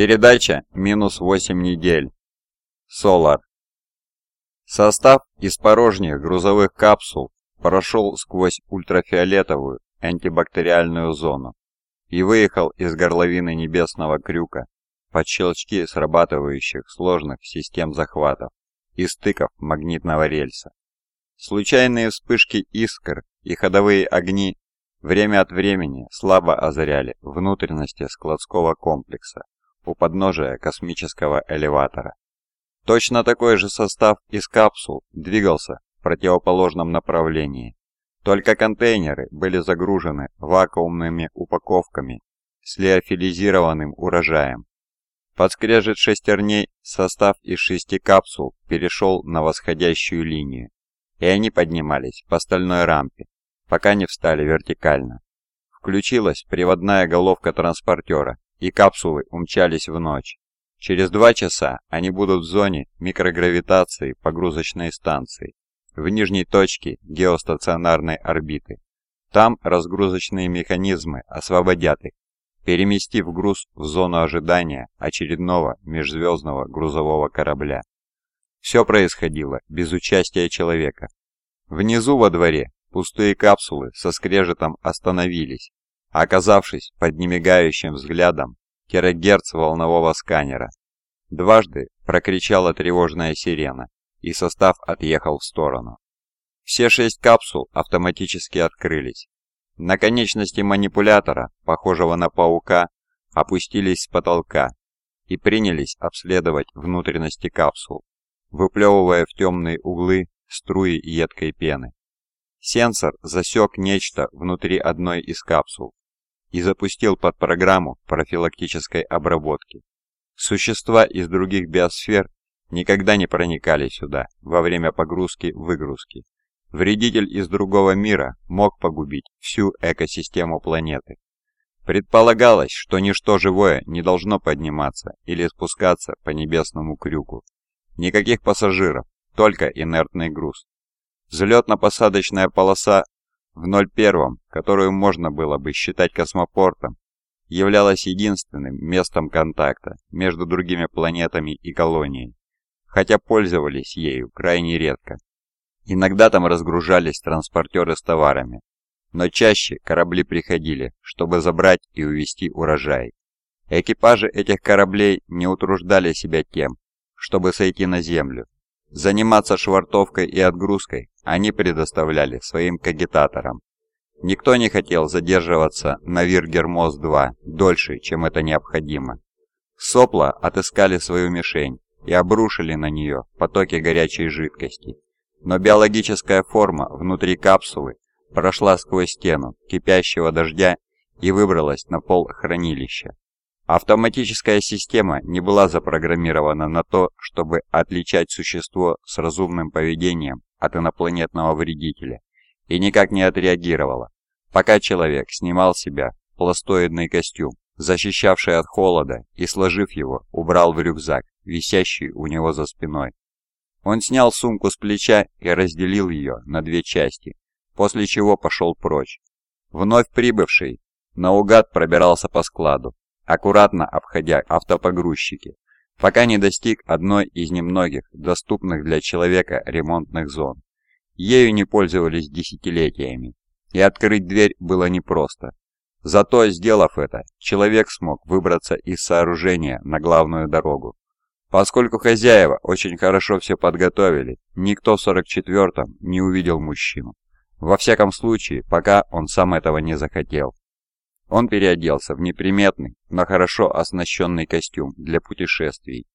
Передача минус 8 недель. Солар. Состав из порожних грузовых капсул прошел сквозь ультрафиолетовую антибактериальную зону и выехал из горловины небесного крюка под щелчки срабатывающих сложных систем захватов и стыков магнитного рельса. Случайные вспышки искр и ходовые огни время от времени слабо озаряли внутренности складского комплекса у подножия космического элеватора. Точно такой же состав из капсул двигался в противоположном направлении, только контейнеры были загружены вакуумными упаковками с лиофилизированным урожаем. Под скрежет шестерней состав из шести капсул перешел на восходящую линию, и они поднимались по стальной рампе, пока не встали вертикально. Включилась приводная головка транспортера, и капсулы умчались в ночь. Через два часа они будут в зоне микрогравитации погрузочной станции, в нижней точке геостационарной орбиты. Там разгрузочные механизмы освободят их, переместив груз в зону ожидания очередного межзвездного грузового корабля. Все происходило без участия человека. Внизу во дворе пустые капсулы со скрежетом остановились, оказавшись под немигающим взглядом терагерц волнового сканера. Дважды прокричала тревожная сирена, и состав отъехал в сторону. Все шесть капсул автоматически открылись. На конечности манипулятора, похожего на паука, опустились с потолка и принялись обследовать внутренности капсул, выплевывая в темные углы струи едкой пены. Сенсор засек нечто внутри одной из капсул и запустил под программу профилактической обработки. Существа из других биосфер никогда не проникали сюда во время погрузки-выгрузки. Вредитель из другого мира мог погубить всю экосистему планеты. Предполагалось, что ничто живое не должно подниматься или спускаться по небесному крюку. Никаких пассажиров, только инертный груз. Взлетно-посадочная полоса в 01, которую можно было бы считать космопортом, являлась единственным местом контакта между другими планетами и колонией, хотя пользовались ею крайне редко. Иногда там разгружались транспортеры с товарами, но чаще корабли приходили, чтобы забрать и увезти урожай. Экипажи этих кораблей не утруждали себя тем, чтобы сойти на землю. Заниматься швартовкой и отгрузкой они предоставляли своим кагитаторам. Никто не хотел задерживаться на Виргермоз-2 дольше, чем это необходимо. Сопла отыскали свою мишень и обрушили на нее потоки горячей жидкости. Но биологическая форма внутри капсулы прошла сквозь стену кипящего дождя и выбралась на пол хранилища. Автоматическая система не была запрограммирована на то, чтобы отличать существо с разумным поведением от инопланетного вредителя, и никак не отреагировала, пока человек снимал с себя пластоидный костюм, защищавший от холода, и, сложив его, убрал в рюкзак, висящий у него за спиной. Он снял сумку с плеча и разделил ее на две части, после чего пошел прочь. Вновь прибывший наугад пробирался по складу, аккуратно обходя автопогрузчики, пока не достиг одной из немногих доступных для человека ремонтных зон. Ею не пользовались десятилетиями, и открыть дверь было непросто. Зато, сделав это, человек смог выбраться из сооружения на главную дорогу. Поскольку хозяева очень хорошо все подготовили, никто в 44-м не увидел мужчину. Во всяком случае, пока он сам этого не захотел. Он переоделся в неприметный, но хорошо оснащенный костюм для путешествий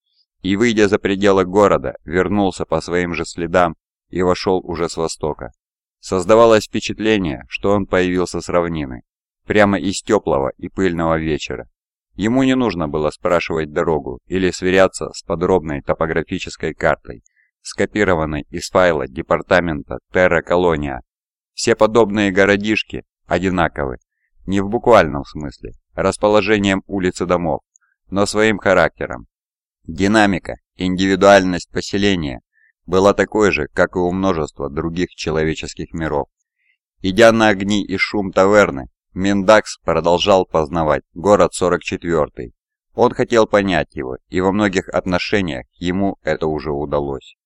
и, выйдя за пределы города, вернулся по своим же следам и вошел уже с востока. Создавалось впечатление, что он появился с равнины, прямо из теплого и пыльного вечера. Ему не нужно было спрашивать дорогу или сверяться с подробной топографической картой, скопированной из файла департамента Терра Колония. Все подобные городишки одинаковы не в буквальном смысле, расположением улиц и домов, но своим характером. Динамика, индивидуальность поселения была такой же, как и у множества других человеческих миров. Идя на огни и шум таверны, Миндакс продолжал познавать город 44 Он хотел понять его, и во многих отношениях ему это уже удалось.